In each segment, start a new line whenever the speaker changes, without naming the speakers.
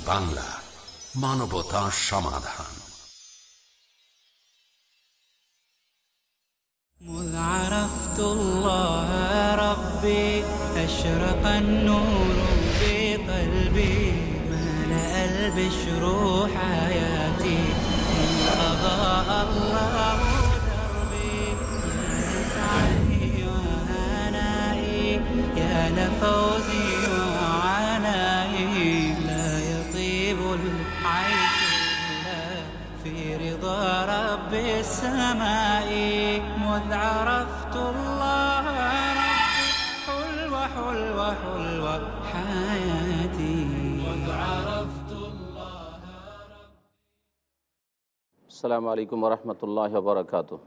Piece TV Bangla মানবতা সমাধান
مذ عرفت الله ربي أشرق النور في قلبي ملأ البشر حياتي إن أضاء الله دربي يا لسعدي وهنائي يا لفوزي رب السماء مذ عرفت الله ربي حلوة حلوة حلوة حياتي. مذ عرفت
السلام عليكم ورحمة الله وبركاته.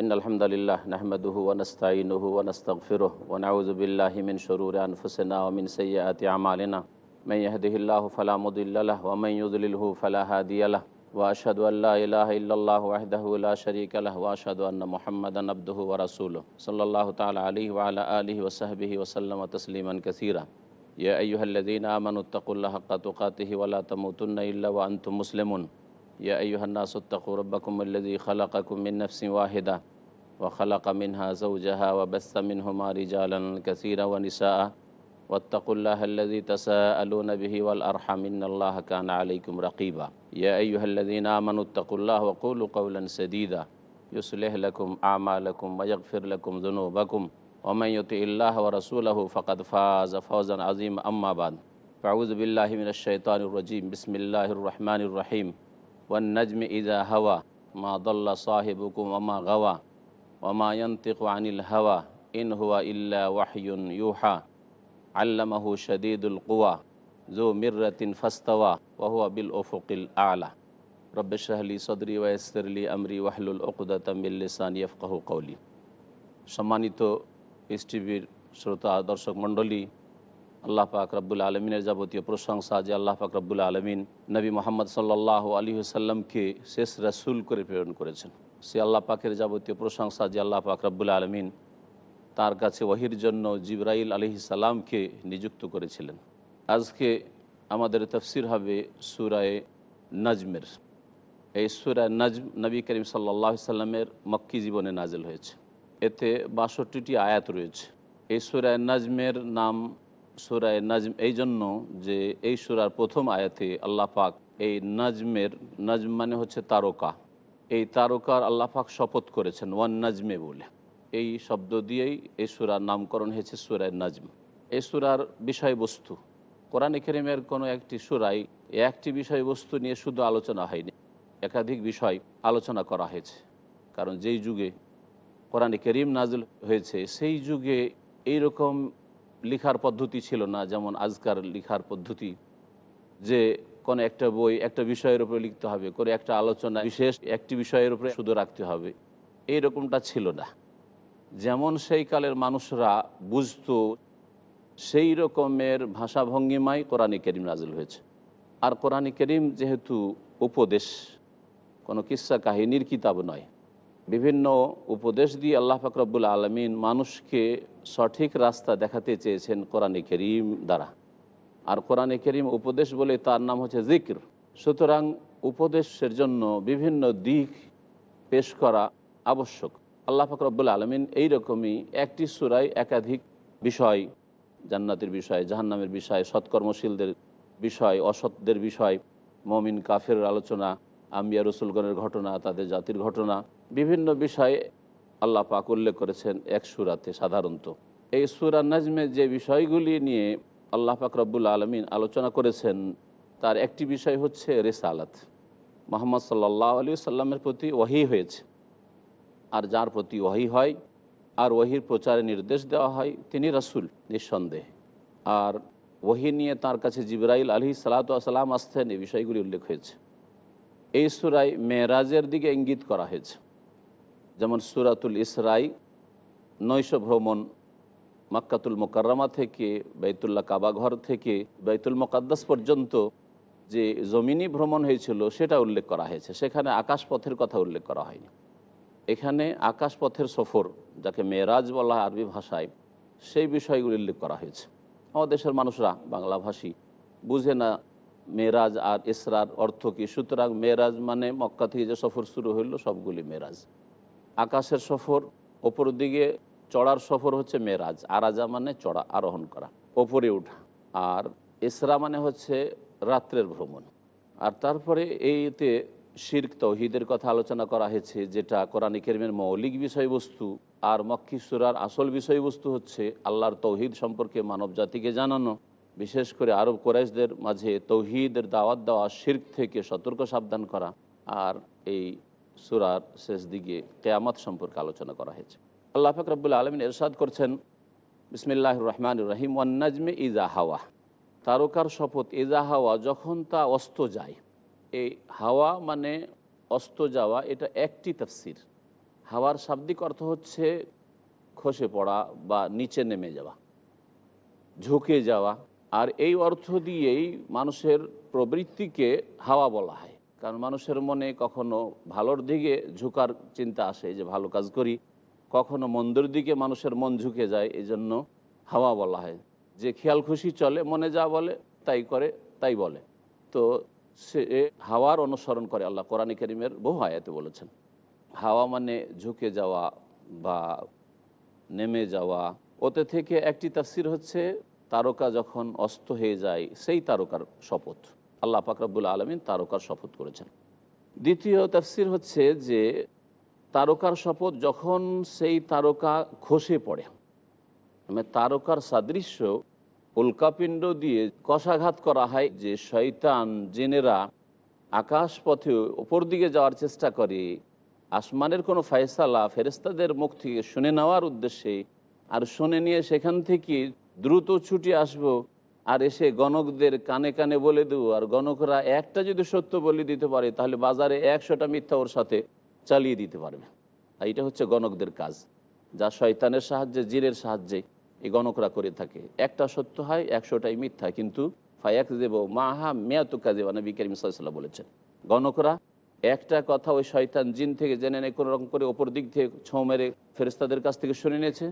إن الحمد لله نحمده ونستعينه ونستغفره ونعوذ بالله من شرور أنفسنا ومن سيئات أعمالنا. من يهده الله فلا مضل له ومن يضلله فلا هادي له. وأشهد أن لا إله إلا الله وحده لا شريك له وأشهد أن محمدا عبده ورسوله. صلى الله تعالى عليه وعلى آله وصحبه وسلم تسليما كثيرا. يا أيها الذين آمنوا اتقوا الله حق تقاته ولا تموتن إلا وأنتم مسلمون. يا أيها الناس اتقوا ربكم الذي خلقكم من نفس واحدة وخلق منها زوجها وبث منهما رجالا كثيرا ونساء. واتقوا الله الذي تساءلون به والأرحم إن الله كان عليكم رقيبا. يا أيها الذين آمنوا اتقوا الله وقولوا قولا سديدا. يصلح لكم أعمالكم ويغفر لكم ذنوبكم. ومن يطع الله ورسوله فقد فاز فوزا عظيما. أما بعد فأعوذ بالله من الشيطان الرجيم. بسم الله الرحمن الرحيم. والنجم إذا هوى ما ضل صاحبكم وما غوى وما ينطق عن الهوى إن هو إلا وحي يوحى. আল্লামাহু শদীদুল কুয়া জো মির্রাতিন ফাস্তাওয়া ওয়াহুয়া বিল ওফকিল আলা। রব্বেশাহলি সদরি ওয়াসরলি আমরি ওয়াহলুল ওকুদাতামিল্লিসান ইয়ফকাহ কৌলি সম্মানিত এস টিভির শ্রোতা, দর্শক মণ্ডলী, আল্লাহ পাক রব্বুল আলমিনের যাবতীয় প্রশংসা যে আল্লাহ পাক রব্বুল আলমিন নবী মোহাম্মদ সাল্লাহ আলী সাল্লামকে শেষ রাসুল করে প্রেরণ করেছেন। সে আল্লাহ পাকের যাবতীয় প্রশংসা যে আল্লাহ পাক রব্বুল আলমিন তার কাছে ওহির জন্য জিব্রাইল আলহি সাল্লামকে নিযুক্ত করেছিলেন। আজকে আমাদের তফসির হবে সুরায় নজমের। এই সুরায় নজম নবী করিম সাল্লাহ সাল্লামের মক্কি জীবনে নাজেল হয়েছে। এতে বাষট্টিটি আয়াত রয়েছে। এই সুরায় নজমের নাম সুরায় নজম এই জন্য যে এই সুরার প্রথম আয়াতে আল্লাহ পাক এই নজমের, নজম মানে হচ্ছে তারকা। এই তারকার আল্লাহ পাক শপথ করেছেন, ওয়ান নজমে বলে। এই শব্দ দিয়েই এই সুরার নামকরণ হয়েছে সুরায় নাজম। এই সুরার বিষয়বস্তু, কোরআন কেরিমের কোনো একটি সুরাই একটি বিষয়বস্তু নিয়ে শুধু আলোচনা হয়নি, একাধিক বিষয় আলোচনা করা হয়েছে। কারণ যেই যুগে কোরআন করিম নাজল হয়েছে, সেই যুগে এই রকম লিখার পদ্ধতি ছিল না, যেমন আজকার লিখার পদ্ধতি, যে কোনো একটা বই একটা বিষয়ের উপরে লিখতে হবে করে একটা আলোচনা বিশেষ একটি বিষয়ের উপরে শুধু রাখতে হবে এই রকমটা ছিল না। যেমন সেই কালের মানুষরা বুঝতো, সেই রকমের ভাষাভঙ্গিমায় কোরআনে করিম নাজিল হয়েছে। আর কোরআনে করিম যেহেতু উপদেশ, কোনো কিস্সা কাহিনীর কিতাব নয়। বিভিন্ন উপদেশ দিয়ে আল্লাহ ফাকরবুল আলমিন মানুষকে সঠিক রাস্তা দেখাতে চেয়েছেন কোরআনে করিম দ্বারা। আর কোরআনে করিম উপদেশ বলে তার নাম হচ্ছে জিক্র। সুতরাং উপদেশের জন্য বিভিন্ন দিক পেশ করা আবশ্যক। আল্লাহ ফাকরবুল আলমিন এইরকমই একটি সুরায় একাধিক বিষয়, জান্নাতের বিষয়, জাহান্নামের বিষয়, সৎকর্মশীলদের বিষয়, অসৎদের বিষয়, মমিন কাফের আলোচনা, আম্বিয়া রসুলগণের ঘটনা, তাদের জাতির ঘটনা, বিভিন্ন বিষয়ে আল্লাহ পাক উল্লেখ করেছেন এক সুরাতে সাধারণত। এই সুরা নাজমে যে বিষয়গুলি নিয়ে আল্লাহ পাক রব্বুল আলমিন আলোচনা করেছেন, তার একটি বিষয় হচ্ছে রেসালাত। মোহাম্মদ সাল্লাহ আলী সাল্লামের প্রতি ওয়াহি হয়েছে। আর যার প্রতি ওহি হয় আর ওহির প্রচারে নির্দেশ দেওয়া হয়, তিনি রাসুল, নিঃসন্দেহে। আর ওহি নিয়ে তার কাছে জিবরাইল আলহি সালাতাম আসতেন এই বিষয়গুলি উল্লেখ হয়েছে। এই সুরাই মেয়েরাজের দিকে ইঙ্গিত করা হয়েছে। যেমন সুরাতুল ইসরাই নৈশ ভ্রমণ মাক্কাতুল মোকাররমা থেকে, বাইতুল্লাহ কাবাঘর থেকে, বাইতুল মোকাদ্দাস পর্যন্ত যে জমিনি ভ্রমণ হয়েছিল, সেটা উল্লেখ করা হয়েছে। সেখানে আকাশপথের কথা উল্লেখ করা হয়নি। এখানে আকাশপথের সফর, যাকে মেয়েরাজ বলা আরবি ভাষায়, সেই বিষয়গুলি উল্লেখ করা হয়েছে। আমাদের দেশের মানুষরা বাংলাভাষী, বুঝে না মেরাজ আর ইসরার অর্থ কি। সুতরাং মেরাজ মানে মক্কা থেকে যে সফর শুরু হইল, সবগুলি মেরাজ আকাশের সফর ওপর দিকে চড়ার সফর হচ্ছে মেরাজ আরাজা মানে চড়া, আরোহণ করা, ওপরে ওঠা আর ইসরা মানে হচ্ছে রাত্রের ভ্রমণ। আর তারপরে এইতে শির্ক তৌহিদের কথা আলোচনা করা হয়েছে, যেটা কোরআন কেরিমের মৌলিক বিষয়বস্তু আর মক্কি সুরার আসল বিষয়বস্তু হচ্ছে আল্লাহর তৌহিদ সম্পর্কে মানব জাতিকে জানানো। বিশেষ করে আরব কোরাইশদের মাঝে তৌহিদের দাওয়াত দেওয়া, শির্ক থেকে সতর্ক সাবধান করা আর এই সুরার শেষ দিকে কেয়ামত সম্পর্কে আলোচনা করা হয়েছে। আল্লাহ ফাকরাবুল আলমিন এরশাদ করছেন বিসমিল্লাহ রহমান রহিম, ওয়ান্নাজমে ইজা হাওয়া। তারকার শপথ ইজা হাওয়া যখন তা অস্ত যায় এই হাওয়া মানে অস্ত যাওয়া, এটা একটি তফসির। হাওয়ার শাব্দিক অর্থ হচ্ছে খসে পড়া বা নিচে নেমে যাওয়া, ঝুঁকে যাওয়া। আর এই অর্থ দিয়েই মানুষের প্রবৃত্তিকে হাওয়া বলা হয়। কারণ মানুষের মনে কখনো ভালোর দিকে ঝুঁকার চিন্তা আসে, যে ভালো কাজ করি। কখনো মন্দির দিকে মানুষের মন ঝুঁকে যায় এই জন্য হাওয়া বলা হয়। যে খেয়াল খুশি চলে, মনে যা বলে, তাই করে, তাই বলে। তো সে হাওয়ার অনুসরণ করে আল্লাহ কোরআন করিমের বহু আয়াতে বলেছেন। হাওয়া মানে ঝুঁকে যাওয়া বা নেমে যাওয়া। ওতে থেকে একটি তাফসির হচ্ছে, তারকা যখন অস্ত হয়ে যায়, সেই তারকার শপথ। আল্লাহ পাকরাবুল আলমিন তারকার শপথ করেছেন। দ্বিতীয় তাফসির হচ্ছে যে, তারকার শপথ যখন সেই তারকা খসে পড়ে। মানে তারকার সাদৃশ্য উল্কাপিণ্ড দিয়ে কষাঘাত করা হয় যে শয়তান জেনেরা আকাশ পথে ওপর দিকে যাওয়ার চেষ্টা করে। আসমানের কোনো ফয়সালা ফেরেস্তাদের মুখ থেকে শুনে নেওয়ার উদ্দেশ্যে আর শুনে নিয়ে সেখান থেকে দ্রুত ছুটি আসব আর এসে গণকদের কানে কানে বলে দেবো, আর গণকরা একটা যদি সত্য বলে দিতে পারে, তাহলে বাজারে একশোটা মিথ্যা ওর সাথে চালিয়ে দিতে পারবে। এটা হচ্ছে গণকদের কাজ, যা শয়তানের সাহায্যে জিরের সাহায্যে এই গণকরা করে থাকে। একটা সত্য হয়, একশোটাই মিথ্যা কিন্তু ফায়াক দেব মাহা মেয়াতু কাজেবা নবী করিম সাল্লাহ বলেছেন, গণকরা একটা কথা ওই শয়তান জিন থেকে জেনে নেয়, কোনো রকম করে ওপর দিক থেকে ছোঁ মেরে ফেরেস্তাদের কাছ থেকে শুনে নিয়েছে।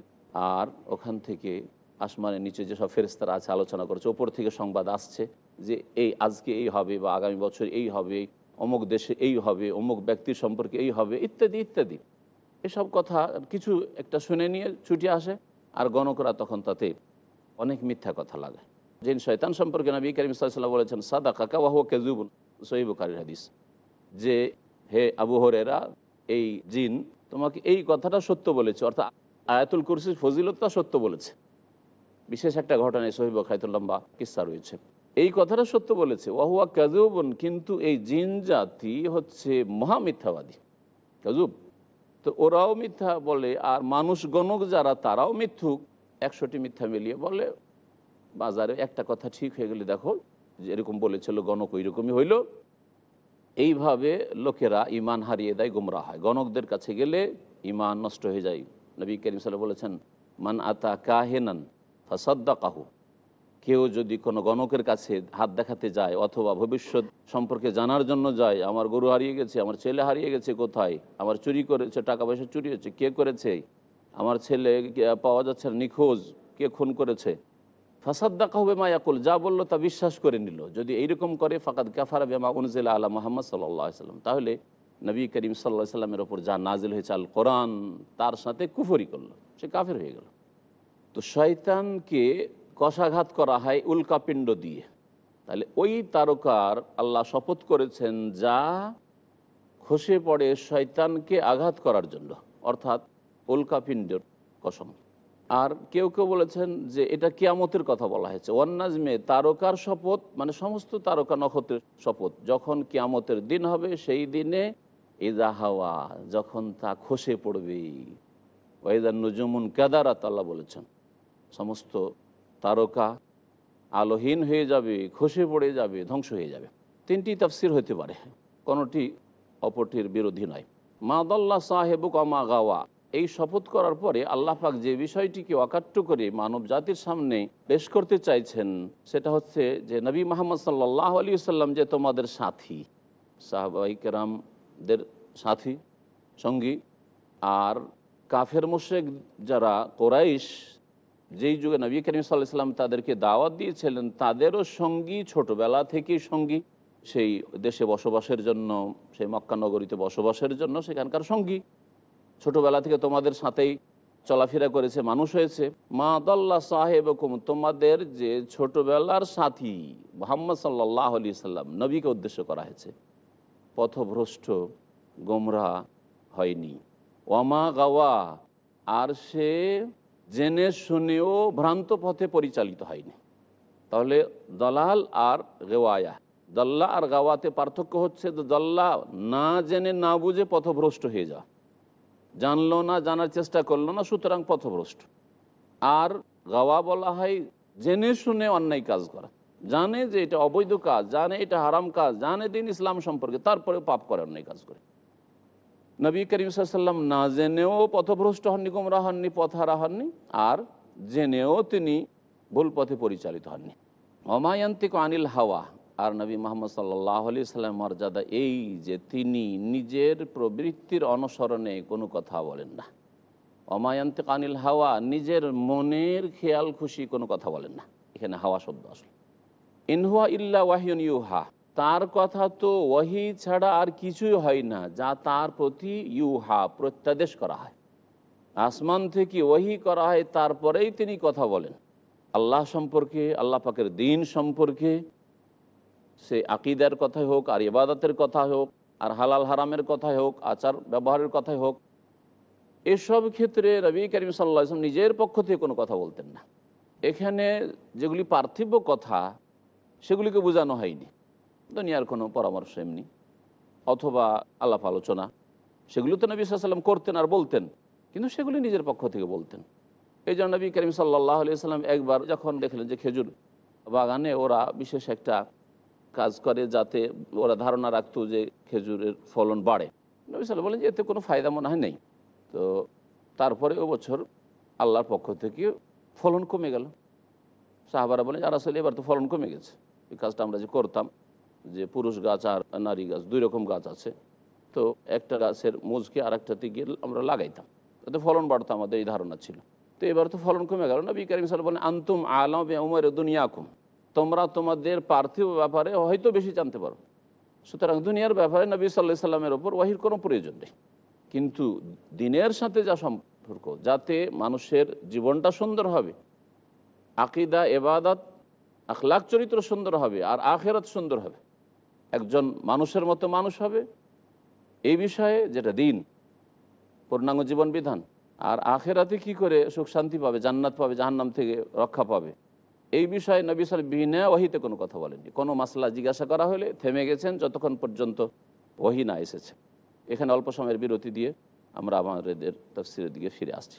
আর ওখান থেকে আসমানের নিচে যেসব ফেরেস্তারা আছে, আলোচনা করেছে, ওপর থেকে সংবাদ আসছে যে এই আজকে এই হবে বা আগামী বছর এই হবে, অমুক দেশে এই হবে, অমুক ব্যক্তির সম্পর্কে এই হবে, ইত্যাদি ইত্যাদি। এসব কথা কিছু একটা শুনে নিয়ে ছুটে আসে। আর গণকরা তখন তাতে অনেক মিথ্যা কথা লাগে। জিন শয়তান সম্পর্কে নবী করিম সাল্লাহ বলেছেন সাদা কাকা ওয়াহ কেজুবুন সহিবুকারির হাদিস। যে, হে আবু হরেরা এই জিন তোমাকে এই কথাটা সত্য বলেছে, অর্থাৎ আয়াতুল কুরসির ফজিলতটা সত্য বলেছে। বিশেষ একটা ঘটনায় সহিব খাইতুল্লাম্বা কিসা রয়েছে। এই কথাটা সত্য বলেছে ওয়াহুয়া কাজুবন কিন্তু এই জিন জাতি হচ্ছে মহামিথ্যাবাদী কাজুব তো ওরাও মিথ্যা বলে, আর মানুষ গণক যারা, তারাও মিথ্যুক। একশোটি মিথ্যা মিলিয়ে বলে, বাজারে একটা কথা ঠিক হয়ে গেলে দেখো, যে এরকম বলেছিল গণক ওই রকমই হইল। এইভাবে লোকেরা ইমান হারিয়ে দেয় গুমরা হয়। গণকদের কাছে গেলে ইমান নষ্ট হয়ে যায়। নবী করিম সাল্লাহ বলেছেন, মান আতা কাহেনান ফাসাদ্দা কাহু কেউ যদি কোনো গণকের কাছে হাত দেখাতে যায় অথবা ভবিষ্যৎ সম্পর্কে জানার জন্য যায়, আমার গরু হারিয়ে গেছে, আমার ছেলে হারিয়ে গেছে কোথায়? আমার চুরি করেছে, টাকা পয়সা চুরি হয়েছে কে করেছে? আমার ছেলে পাওয়া যাচ্ছে নিখোঁজ, কে খুন করেছে? ফাসাদ্দা কাহবে মায়াকুল যা বলল তা বিশ্বাস করে নিল। যদি এইরকম করে, ফাকাদ কাফারা বেমা উনজিল আলা মোহাম্মদ সাল্লাহ সাল্লাম। তাহলে নবী করিম সাল্লাহ সাল্লামের ওপর যা নাজিল হয়েছে আল কোরআন, তার সাথে কুফরি করল। সে কাফের হয়ে গেল। তো শয়তানকে কষাঘাত করা হয় উল্কাপিণ্ড দিয়ে। তাহলে ওই তারকার আল্লাহ শপথ করেছেন, যা খসে পড়ে শয়তানকে আঘাত করার জন্য। অর্থাৎ উল্কাপিণ্ডর কসম। আর কেউ কেউ বলেছেন যে এটা কিয়ামতের কথা বলা হয়েছে। ওয়ান্নাজমে তারকার শপথ মানে সমস্ত তারকা নক্ষত্রের শপথ, যখন কিয়ামতের দিন হবে, সেই দিনে ইজা হাওয়া, যখন তা খসে পড়বে ওয়েদার নজমুন কেদারাত, আল্লাহ বলেছেন। সমস্ত তারকা আলোহীন হয়ে যাবে, খসে পড়ে যাবে, ধ্বংস হয়ে যাবে। তিনটি তাফসির হতে পারে, কোনোটি অপরটির বিরোধী নয়। মাদাল্লা সাহেবুক আমা গাওয়া। এই শপথ করার পরে আল্লাহ পাক যে বিষয়টিকে অকাট্য করে মানব জাতির সামনে পেশ করতে চাইছেন, সেটা হচ্ছে যে নবী মোহাম্মদ সাল্লাহ আলী সাল্লাম যে তোমাদের সাথী সাহবাইকেরামদের সাথী, সঙ্গী, আর কাফের মুশেক যারা কোরাইশ যেই যুগে নবী করিম সাল্লাহ সাল্লাম তাদেরকে দাওয়াত দিয়েছিলেন, তাদেরও সঙ্গী ছোটবেলা থেকেই সঙ্গী। সেই দেশে বসবাসের জন্য, সেই মক্কা নগরীতে বসবাসের জন্য সেখানকার সঙ্গী। ছোটবেলা থেকে তোমাদের সাথেই চলাফেরা করেছে, মানুষ হয়েছে। মা দল্লা সাহেব তোমাদের যে ছোটবেলার সাথী মোহাম্মদ সাল্লাহ আলি সাল্লাম নবীকে উদ্দেশ্য করা হয়েছে। পথভ্রষ্ট, গোমরা হয়নি। ওয়ামা গাওয়া, আর সে জেনে শুনেও ভ্রান্ত পথে পরিচালিত হয়নি। তাহলে দলাল আর গেওয়ায়া দল্লা আর গাওয়াতে পার্থক্য হচ্ছে দল্লা না জেনে না বুঝে পথভ্রষ্ট হয়ে যাওয়া জানলো না, জানার চেষ্টা করল না, সুতরাং পথভ্রষ্ট। আর গাওয়া বলা হয় জেনে শুনে অন্যায় কাজ করা। জানে যে এটা অবৈধ কাজ, জানে এটা হারাম কাজ, জানে দিন ইসলাম সম্পর্কে তারপরে পাপ করে অন্যায় কাজ করে। নবী করিম সাল্লাম না জেনেও পথভ্রষ্ট হননি গুমরা হননি, পথহারা হননি, আর জেনেও তিনি ভুল পথে পরিচালিত হননি। অমায়ান্তিক আনিল হাওয়া, আর নবী মোহাম্মদ সাল্লাহ আলি সাল্লাম মর্যাদা এই যে তিনি নিজের প্রবৃত্তির অনুসরণে কোনো কথা বলেন না। অমায়ান্তিক আনিল হাওয়া, নিজের মনের খেয়াল খুশি কোনো কথা বলেন না। এখানে হাওয়া শব্দ আসলে। ইনহুয়া ইল্লা ওয়াহিউন ইউহা তার কথা তো ওয়াহি ছাড়া আর কিছুই হয় না, যা তার প্রতি ইউহা, প্রত্যাদেশ করা হয়। আসমান থেকে ওহি করা হয়, তারপরেই তিনি কথা বলেন। আল্লাহ সম্পর্কে, আল্লাহ পাকের দিন সম্পর্কে, সে আকিদার কথাই হোক, আর ইবাদতের কথা হোক, আর হালাল হারামের কথাই হোক, আচার ব্যবহারের কথাই হোক, এসব ক্ষেত্রে রবি করিম আসলাম নিজের পক্ষ থেকে কোনো কথা বলতেন না। এখানে যেগুলি পার্থিব কথা, সেগুলিকে বোঝানো হয়নি। দুনিয়ার কোনো পরামর্শ এমনি। অথবা আলাপ আলোচনা। সেগুলো তো নবী সাল্লাম করতেন আর বলতেন। কিন্তু সেগুলি নিজের পক্ষ থেকে বলতেন। এই জন্য নবী করিম সাল্লাহ সাল্লাম একবার যখন দেখলেন যে খেজুর বাগানে ওরা বিশেষ একটা কাজ করে যাতে ওরা ধারণা রাখতো যে খেজুরের ফলন বাড়ে। নবী সাল্লাম বলেন যে এতে কোনো ফায়দা মনে হয় নেই। তো তারপরে ও বছর আল্লাহর পক্ষ থেকে ফলন কমে গেল। সাহাবারা বলেন আর আসলে এবার তো ফলন কমে গেছে। এই কাজটা আমরা যে করতাম যে পুরুষ গাছ আর নারী গাছ, দুই রকম গাছ আছে। তো একটা গাছের মুজকে আর একটাতে গিয়ে আমরা লাগাইতাম। তাতে ফলন বাড়তো আমাদের, এই ধারণা ছিল। তো এবার তো ফলন কমে গেল নবী করিম সাল বলেন, আন্তুম আলম উমর দুনিয়াকুম। তোমরা তোমাদের পার্থিব ব্যাপারে হয়তো বেশি জানতে পারো। সুতরাং দুনিয়ার ব্যাপারে নবী সাল্লাহ সাল্লামের ওপর ওয়াহির কোনো প্রয়োজন নেই। কিন্তু দিনের সাথে যা সম্পর্ক, যাতে মানুষের জীবনটা সুন্দর হবে, আকিদা এবাদাত আখলাক চরিত্র সুন্দর হবে, আর আখেরাত সুন্দর হবে একজন মানুষের মতো মানুষ হবে। এই বিষয়ে যেটা দিন, পূর্ণাঙ্গ জীবন বিধান, আর আখেরাতে কি করে সুখ শান্তি পাবে, জান্নাত পাবে, জাহান্নাম থেকে রক্ষা পাবে? এই বিষয়ে নবী সাল বিনা ওহিতে কোনো কথা বলেননি। কোনো মাসলা জিজ্ঞাসা করা হলে থেমে গেছেন, যতক্ষণ পর্যন্ত ওহি না এসেছে। এখানে অল্প সময়ের বিরতি দিয়ে আমরা আমাদের তফসিলের দিকে ফিরে আসছি।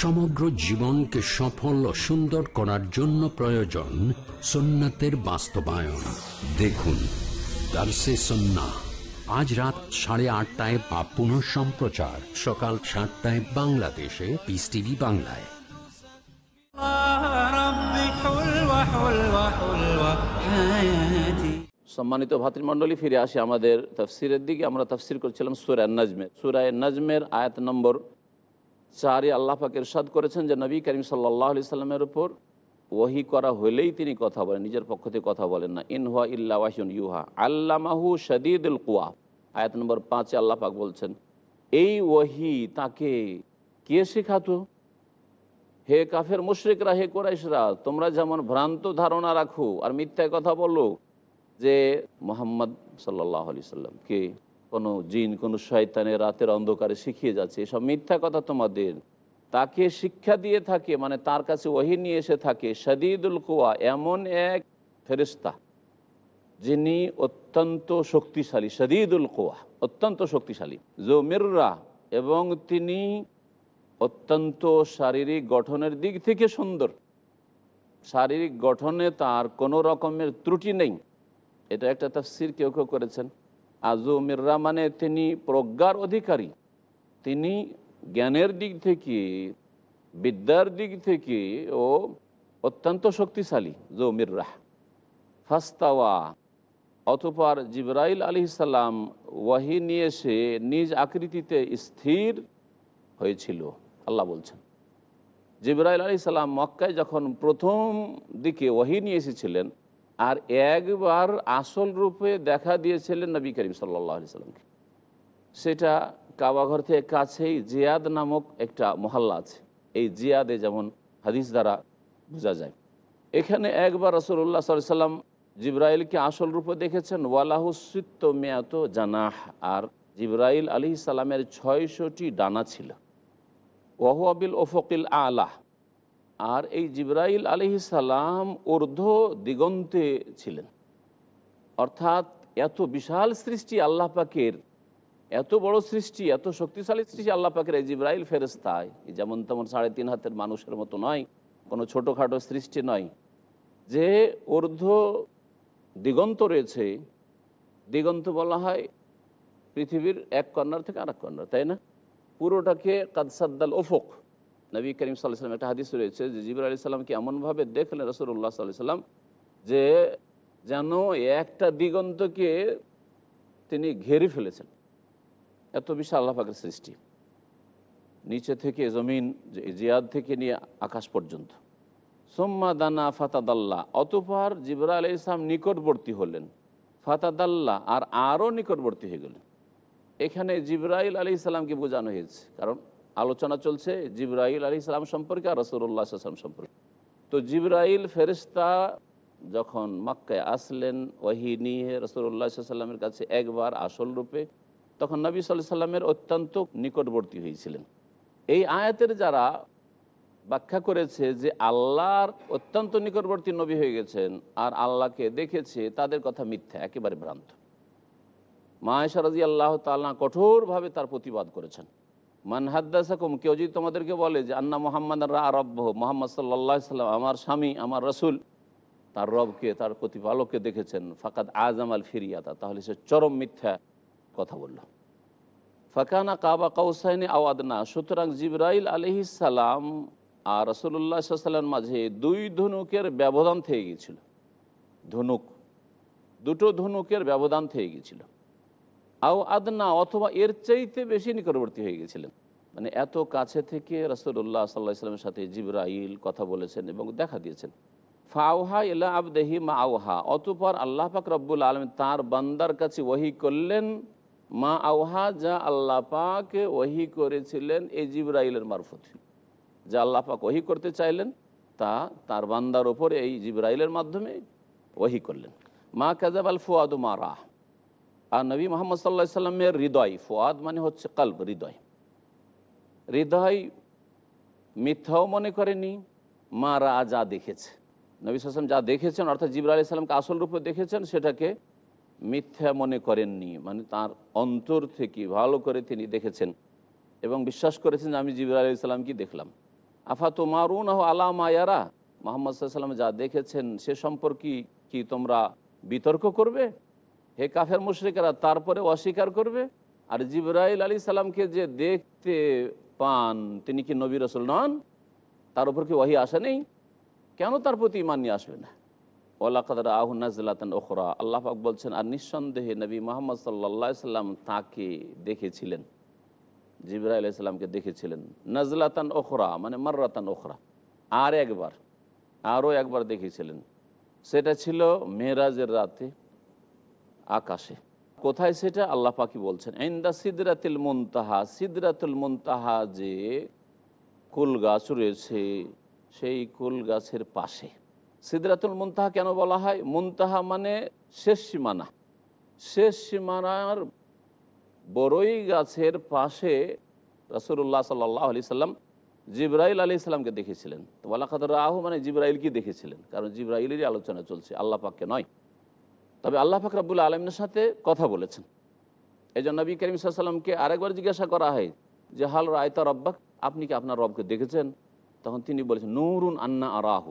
সমগ্র জীবনকে সফল ও সুন্দর করার জন্য প্রয়োজন সোনাতের বাস্তবায়ন। দেখুন সন্না। আজ রাত সাড়ে আটটায় বা পুনঃ সম্প্রচার। সকাল সাতটায় বাংলাদেশে। পিস টিভি বাংলায়।
সম্মানিত ভাতৃমণ্ডলী, ফিরে আসে আমাদের তফসিরের দিকে। আমরা তফসির করছিলাম সুরায় নাজমের সুরায় নাজমের আয়াত নম্বর চারে আল্লাহ পাক ইরশাদ করেছেন যে নবী করিম সাল্লাহ আলি সাল্লামের উপর ওহি করা হলেই তিনি কথা বলেন, নিজের পক্ষ থেকে কথা বলেন না। ইনহুয়া ইল্লা ওয়াহিউন ইউহা। আল্লামাহু শদীদুল কুয়া। আয়াত নম্বর পাঁচে আল্লাহ পাক বলছেন, এই ওহি তাকে কে শেখাতো? হে কাফের মুশরিকরা, হে কোরাইশরা, তোমরা যেমন ভ্রান্ত ধারণা রাখো আর মিথ্যায় কথা বলো, যে মোহাম্মদ সাল্লাহ আলি সাল্লামকে কোনো জিন, কোনো শয়তানের রাতের অন্ধকারে শিখিয়ে যাচ্ছে। এসব মিথ্যা কথা তোমাদের। তাকে শিক্ষা দিয়ে থাকে মানে তার কাছে ওহি নিয়ে এসে থাকে, শদীদুল কুয়া, এমন এক ফেরিস্তা যিনি অত্যন্ত শক্তিশালী, শদীদুল কোয়া, অত্যন্ত শক্তিশালী। জমিররা এবং তিনি অত্যন্ত শারীরিক গঠনের দিক থেকে সুন্দর। শারীরিক গঠনে তার কোনো রকমের ত্রুটি নেই। এটা একটা তাফসির, কেউ কেউ করেছেন। আজু মির্রা মানে তিনি প্রজ্ঞার অধিকারী। তিনি জ্ঞানের দিক থেকে, বিদ্যার দিক থেকে ও অত্যন্ত শক্তিশালী জো মির্রাহ ফাস্তাওয়া, অতপর জিব্রাইল আলী সাল্লাম ওয়াহি নিয়ে এসে নিজ আকৃতিতে স্থির হয়েছিল, আল্লাহ বলছেন। জিব্রাইল আলী সাল্লাম মক্কায় যখন প্রথম দিকে ওয়াহি নিয়ে এসেছিলেন আর একবার আসল রূপে দেখা দিয়েছিলেন নবী করিম সাল্লাহ আলি সাল্লামকে সেটা কাবাঘর থেকে কাছেই জিয়াদ নামক একটা মহল্লা আছে। এই জিয়াদে যেমন হাদিস দ্বারা বোঝা যায়। এখানে একবার রসুল্লাহ সাল্লাম জিব্রাইলকে আসল রূপে দেখেছেন। ওয়ালাহুসিত্ত মেয়াত জানাহ। আর জিব্রাইল আলী সালামের ছয়শটি ডানা ছিল। ওয়াহুয়াবিল ওফকিল আলাহ। আর এই জিব্রাইল আলী সালাম ঊর্ধ্ব দিগন্তে ছিলেন। অর্থাৎ এত বিশাল সৃষ্টি আল্লাহ পাকের, এত বড় সৃষ্টি, এত শক্তিশালী সৃষ্টি আল্লাহ পাকের এই জিব্রাইল ফেরস্তায় যেমন তেমন সাড়ে তিন হাতের মানুষের মতো নয়, কোনো ছোটোখাটো সৃষ্টি নয়, যে ঊর্ধ্ব দিগন্ত রয়েছে। দিগন্ত বলা হয় পৃথিবীর এক কর্নার থেকে আরেক কর্নার, তাই না? পুরোটাকে কাদসাদ্দাল ওফক নবী করিম সাল্লাম একটা হাদিস রয়েছে যে জিবর আলি সাল্লামকে এমনভাবে দেখলেন রসুল্লাহ সাল্লাহ সাল্লাম যে যেন একটা দিগন্তকে তিনি ঘেরে ফেলেছেন। এত বিশাল আল্লাহ সৃষ্টি। নিচে থেকে জমিন জিয়াদ থেকে নিয়ে আকাশ পর্যন্ত। সোম্মা দানা ফাতাদাল্লা, অতপর জিবরা আলি ইসলাম নিকটবর্তী হলেন। ফাতাদাল্লা, আর আরও নিকটবর্তী হয়ে গেলেন। এখানে জিব্রাইল আলী ইসলামকে বোঝানো হয়েছে। কারণ আলোচনা চলছে জিব্রাইল আলী ইসলাম সম্পর্কে আর রসুল্লাহ আসলাম সম্পর্কে। তো জিব্রাইল ফেরিস্তা যখন মক্কায় আসলেন ওহি নিয়ে রসুল্লাহ সাল্লামের কাছে একবার আসল রূপে, তখন নবী সাল্লাহ সাল্লামের অত্যন্ত নিকটবর্তী হয়েছিলেন। এই আয়াতের যারা ব্যাখ্যা করেছে যে আল্লাহর অত্যন্ত নিকটবর্তী নবী হয়ে গেছেন আর আল্লাহকে দেখেছে, তাদের কথা মিথ্যা, একেবারে ভ্রান্ত। মায়েশা রাজি আল্লাহ তাল্লাহ কঠোরভাবে তার প্রতিবাদ করেছেন। মানহাদ্দাসাকুম কেউ যদি তোমাদেরকে বলে যে আন্না মোহাম্মদ রা মোহাম্মদ সাল্লাহ সাল্লাম, আমার স্বামী, আমার রসুল, তার রবকে, তার প্রতিপালককে দেখেছেন, ফাকাদ আজম আল ফিরিয়াতা তাহলে সে চরম মিথ্যা কথা বলল। ফাকানা কাবা কাউসাইনে আওয়াদনা সুতরাং জিব্রাইল সালাম আর রসুল্লাহ সাল্লাম মাঝে দুই ধনুকের ব্যবধান থেকে গিয়েছিল। ধনুক, দুটো ধনুকের ব্যবধান থেকে গিয়েছিল। আও আদনা, অথবা এর চাইতে বেশি নিকটবর্তী হয়ে গেছিলেন। মানে এত কাছে থেকে রসুল্লাহ সাল্লাহ ইসলামের সাথে জিব্রাইল কথা বলেছেন এবং দেখা দিয়েছেন। ফাওহা ইলা আবদেহি মা আওহা অতপর আল্লাহ পাক রব্বুল আলম তাঁর বান্দার কাছে ওহি করলেন, মা আওহা, যা আল্লাহ পাক ওহি করেছিলেন এই জিব্রাইলের মারফত। যা আল্লাহ পাক ওহি করতে চাইলেন, তা তার বান্দার ওপরে এই জিব্রাইলের মাধ্যমে ওহি করলেন। মা কাজাব আল ফুয়াদ মা রাহ। আর নবী মোহাম্মদ সাল্লাহ সাল্লামের হৃদয়, ফোয়াদ মানে হচ্ছে কাল্প হৃদয়। হৃদয় মিথ্যাও মনে করেনি মা রা যা দেখেছে। নবী সাল্লাম যা দেখেছেন, অর্থাৎ জিবরা আলি সাল্লামকে আসল রূপে দেখেছেন, সেটাকে মিথ্যা মনে করেননি। মানে তার অন্তর থেকে ভালো করে তিনি দেখেছেন এবং বিশ্বাস করেছেন যে আমি জিবরা আলি সাল্লামকে দেখলাম। আফা তো মারুন আলা মায়ারা মোহাম্মদ সাল্লাম যা দেখেছেন, সে সম্পর্কে কি তোমরা বিতর্ক করবে? হে কাফের মুশরিকেরা, তারপরে অস্বীকার করবে? আর জিব্রাইল আলী সাল্লামকে যে দেখতে পান, তিনি কি নবী রসুল নন? তার উপর কি ওয়াহি আসে নেই? কেন তার প্রতি ইমান নিয়ে আসবে না? ওলা কাদার আহুনাজলাতন ওখরা আল্লাহ পাক বলছেন, আর নিঃসন্দেহে নবী মোহাম্মদ সাল্লা সাল্লাম তাকে দেখেছিলেন। জিব্রাইল সাল্লামকে দেখেছিলেন। নজলাতান ওখরা মানে মার্রাতান ওখরা আর একবার, আরও একবার দেখেছিলেন। সেটা ছিল মেরাজের রাতে। আকাশে। কোথায় সেটা আল্লাহ পাকি বলছেন। ইন্দা সিদরাতুল মুনতাহা সিদরাতুল মুনতাহা যে কুল গাছ রয়েছে, সেই কুল গাছের পাশে। সিদরাতুল মুনতাহা কেন বলা হয়? মুনতাহা মানে শেষ সীমানা। শেষ সীমানার বড়ই গাছের পাশে রসুল্লাহ সাল্লাহ আলি সাল্লাম জিব্রাইল আলি ইসলামকে দেখেছিলেন। তো আল্লাহ আহ মানে জিব্রাইলকে দেখেছিলেন। কারণ জিব্রাইলেরই আলোচনা চলছে, আল্লাহ পাককে নয়। তবে আল্লাহ পাক রাবুল আলমের সাথে কথা বলেছেন। এই জন্য নবী করিম সাল্লামকে আরেকবার জিজ্ঞাসা করা হয় যে, হাল রায়তা রব্বাক? আপনি কি আপনার রবকে দেখেছেন? তখন তিনি বলেছেন, নূরুন আন্না আর আহ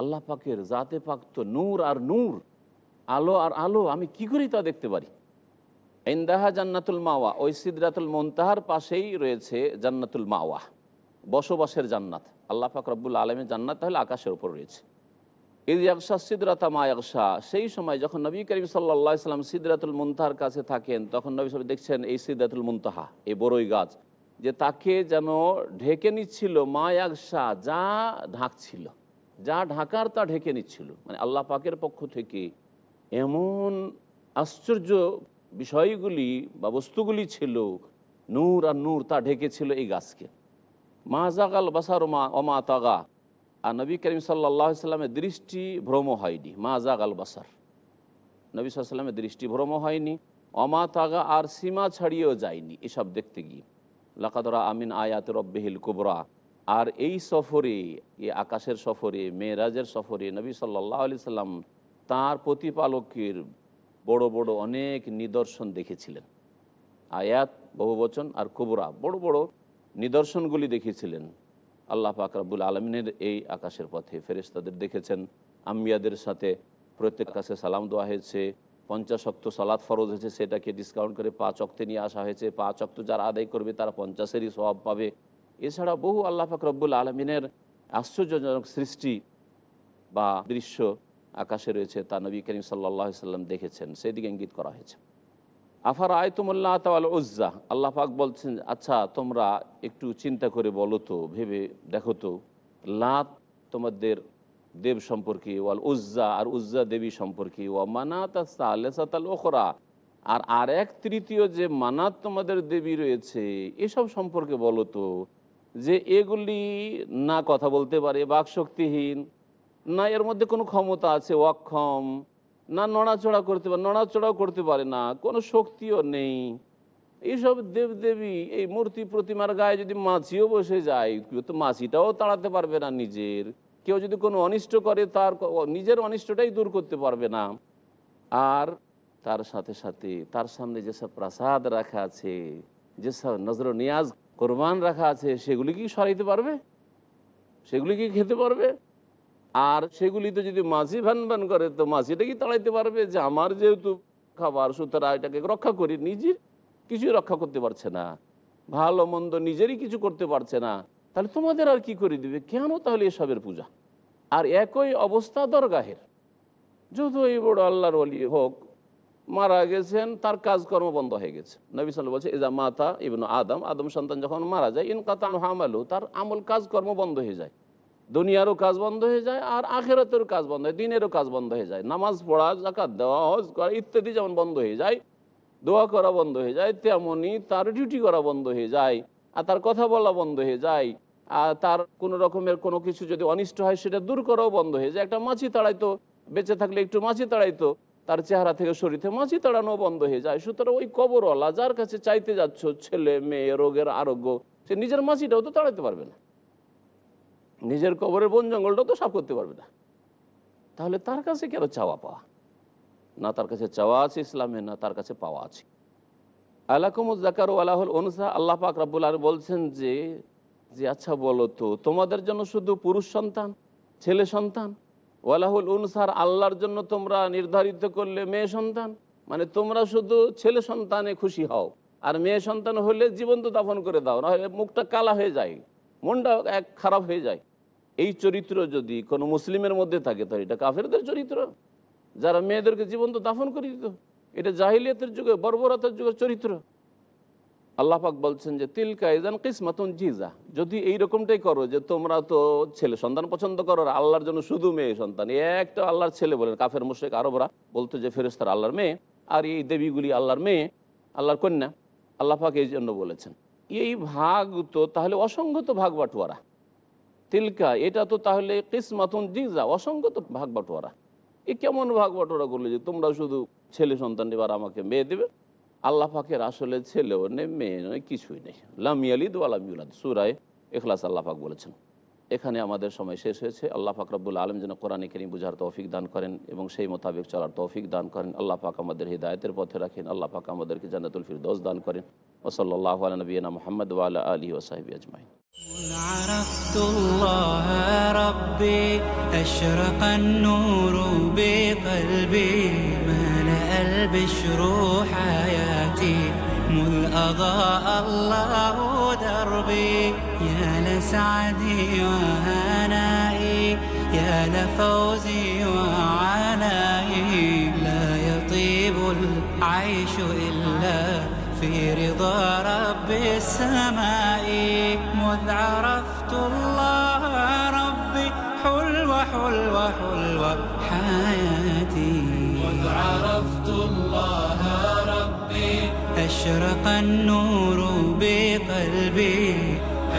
আল্লাহ পাকের জাতে পাক তো নূর আর নূর, আলো আর আলো, আমি কি করি তা দেখতে পারি? ইন্দাহা জান্নাতুল মাওয়া, ওই সিদরাতুল মন্তাহার পাশেই রয়েছে জান্নাতুল মাওয়া, বসবাসের জান্নাত। আল্লাহ পাক রব্বুল আলমের জান্নাত তাহলে আকাশের উপর রয়েছে। ইয়াকশা সিদরাতা মা সেই সময় যখন নবী করিম সাল্লা সাল্লাম সিদরাতুল মুনতাহার কাছে থাকেন, তখন নবী সাহেব দেখছেন এই সিদরাতুল মুনতাহা, এই বড়ই গাছ, যে তাকে যেন ঢেকে নিচ্ছিল মা ইয়াকশা যা ঢাকছিল, যা ঢাকার তা ঢেকে নিচ্ছিল। মানে আল্লাহ পাকের পক্ষ থেকে এমন আশ্চর্য বিষয়গুলি বা বস্তুগুলি ছিল, নূর আর নূর তা ঢেকেছিল এই গাছকে। মা জাগাল বাসার মা অমা তাগা। আর নবী করিম সাল্লাহ সাল্লামের দৃষ্টি ভ্রম হয়নি। মা জাগাল বাসার। নবী সাল্লামের দৃষ্টি ভ্রম হয়নি, অমা তাগা আর সীমা ছাড়িয়েও যায়নি এসব দেখতে গিয়ে। লাকাদরা আমিন আয়াত রব্বেহিল কুবরা। আর এই সফরে, এই আকাশের সফরে, মেয়েরাজের সফরে নবী সাল্লাহ আলি সাল্লাম তাঁর প্রতিপালকের বড় বড় অনেক নিদর্শন দেখেছিলেন। আয়াত, বহুবচন আর কুবরা, বড় বড় নিদর্শনগুলি দেখেছিলেন। আল্লাহ পাক রাব্বুল আলমিনের এই আকাশের পথে ফেরেস্তাদের দেখেছেন। আম্বিয়াদের সাথে প্রত্যেক আকাশে সালাম দেওয়া হয়েছে। পঞ্চাশ অক্ত সালাদ ফরজ হয়েছে, সেটাকে ডিসকাউন্ট করে পাঁচ অক্তে নিয়ে আসা হয়েছে। পাঁচ অক্ত যারা আদায় করবে, তারা পঞ্চাশেরই স্বভাব পাবে। এছাড়া বহু আল্লাহ পাক রব্বুল আলমিনের আশ্চর্যজনক সৃষ্টি বা দৃশ্য আকাশে রয়েছে, তা নবী করিম সাল্লাহ সাল্লাম দেখেছেন। সেদিকে ইঙ্গিত করা হয়েছে। আফার আয়তুমুল্লাহ তাল উজ্জা আল্লাহ পাক বলছেন আচ্ছা তোমরা একটু চিন্তা করে বলো তো, ভেবে দেখো তো লাত তোমাদের দেব সম্পর্কে ওয়াল উজ্জা আর উজ্জা দেবী সম্পর্কে, ওয়া মানাত আলেসাতাল ওখরা আর আর এক তৃতীয় যে মানাত তোমাদের দেবী রয়েছে, এসব সম্পর্কে বলো তো, যে এগুলি না কথা বলতে পারে, বাকশক্তিহীন, না এর মধ্যে কোনো ক্ষমতা আছে, অক্ষম না নড়াচড়া করতে পারে, নড়াচড়াও করতে পারে না, কোনো শক্তিও নেই। এইসব দেবদেবী, এই মূর্তি প্রতিমার গায়ে যদি মাছিও বসে যায় তো মাছিটাও তাড়াতে পারবে না নিজের। কেউ যদি কোনো অনিষ্ট করে, তার নিজের অনিষ্টটাই দূর করতে পারবে না। আর তার সাথে সাথে তার সামনে যেসব প্রাসাদ রাখা আছে, যেসব নজর নিয়াজ, কোরবান রাখা আছে, সেগুলি কি সরাইতে পারবে? সেগুলি কি খেতে পারবে? আর সেগুলিতে যদি মাছি ভান ভান করে, তো মাছিটা কি তাড়াইতে পারবে যে আমার যেহেতু খাবার, সুতরাং এটাকে রক্ষা করি, নিজের কিছুই রক্ষা করতে পারছে না, ভালো মন্দ নিজেরই কিছু করতে পারছে না, তাহলে তোমাদের আর কি করে দিবে? কেন তাহলে এসবের পূজা? আর একই অবস্থা দরগাহের। যতই বড় আল্লাহর অলি হোক, মারা গেছেন, তার কাজকর্ম বন্ধ হয়ে গেছে। নবী সাল বলছে, এজা মাতা ইবন আদম আদম সন্তান যখন মারা যায় ইনকাতান হামালু তার আমল কাজকর্ম বন্ধ হয়ে যায়। দুনিয়ারও কাজ বন্ধ হয়ে যায় আর আখেরাতেরও কাজ বন্ধ হয়, দিনেরও কাজ বন্ধ হয়ে যায়। নামাজ পড়া জাকাত দেওয়া, হজ করা ইত্যাদি যেমন বন্ধ হয়ে যায়, দোয়া করা বন্ধ হয়ে যায় তেমনই তার ডিউটি করা বন্ধ হয়ে যায়, আর তার কথা বলা বন্ধ হয়ে যায়, আর তার কোনো রকমের কোনো কিছু যদি অনিষ্ট হয় সেটা দূর করাও বন্ধ হয়ে যায়। একটা মাছি তাড়াইতো, বেঁচে থাকলে একটু মাছি তাড়াইতো, তার চেহারা থেকে শরীরে মাছি তাড়ানো বন্ধ হয়ে যায়। সুতরাং ওই কবরওয়ালা যার কাছে চাইতে যাচ্ছ, ছেলে, মেয়ে, রোগের আরোগ্য, সে নিজের মাছিটাও তো তাড়াইতে পারবে না। নিজের কবরের বন জঙ্গলটাও তো সাফ করতে পারবে না। তাহলে তার কাছে কেন চাওয়া পাওয়া? না তার কাছে চাওয়া আছে ইসলামে না তার কাছে পাওয়া আছে। আলাকুমুজাকার আলাহুল অনুসা আল্লাহ পাক রাবুল আর বলছেন যে যে আচ্ছা বলো তো, তোমাদের জন্য শুধু পুরুষ সন্তান, ছেলে সন্তান? ওয়ালাহুল উনসার আল্লাহর জন্য তোমরা নির্ধারিত করলে মেয়ে সন্তান? মানে তোমরা শুধু ছেলে সন্তানে খুশি হও, আর মেয়ে সন্তান হলে জীবন্ত দাফন করে দাও না হলে মুখটা কালা হয়ে যায়। মনটা এক খারাপ হয়ে যায়। এই চরিত্র যদি কোনো মুসলিমের মধ্যে থাকে তো এটা কাফেরদের চরিত্র। যারা মেয়েদেরকে জীবন্ত দাফন করে দিত, এটা জাহিলিয়াতের যুগে, বর্বরতার যুগের চরিত্র। আল্লাহ পাক বলছেন যে, তিলকা ইজান কিসমাতুন জিজা। যদি এই রকমটাই করো যে, তোমরা তো ছেলে সন্তান পছন্দ করো আর আল্লাহর জন্য শুধু মেয়ে সন্তান। একটা আল্লাহর ছেলে বলেন, কাফের মুশেক আরবরা। বলতো যে ফেরেস্তার আল্লাহর মেয়ে, আর এই দেবীগুলি আল্লাহর মেয়ে, আল্লাহর কন্যা। আল্লাহ পাক এই জন্য বলেছেন। এই ভাগ তো তাহলে অসংগত ভাগ বাটোয়ারা। তিলকা, এটা তো তাহলে কিসমাতুন জিজা, অসংগত ভাগ বাটোয়ারা। এ কেমন ভাগ বাটোয়ারা করলে যে তোমরা শুধু ছেলে সন্তান এবার আমাকে মেয়ে দেবে? আল্লাহ পাকের আসলে ছেলেও নেই, মেয়ে নয়, কিছুই নেই। লামিয়ালিদ আলামিউলাদ সুরায় এখলাস আল্লাহ পাক বলেছেন। এখানে আমাদের সময় শেষ হয়েছে আল্লাহ পাক রব্বুল আলম যেন কোরআনে কেরিম বুঝার তৌফিক দান করেন এবং সেই মোতাবেক চলার তৌফিক দান করেন আল্লাহ পাক আমাদের হৃদায়তের পথে রাখেন আল্লাহ পাক আমাদেরকে জান্নাতুল ফিরদৌস দান করেন ওসল্লাহ আলা নবীনা মোহাম্মদ ওয়ালা আলী ওসাহিবি আজমাইন
عرفت الله ربي أشرق النور بقلبي ملأ البشر حياتي مذ أضاء الله دربي يا لسعدي وهنائي يا لفوزي وعنائي لا يطيب العيش إلا في رضا رب السماء. مذ عرفت الله ربي حلوة حلوة حلوة حياتي. مذ عرفت الله ربي أشرق النور بقلبي.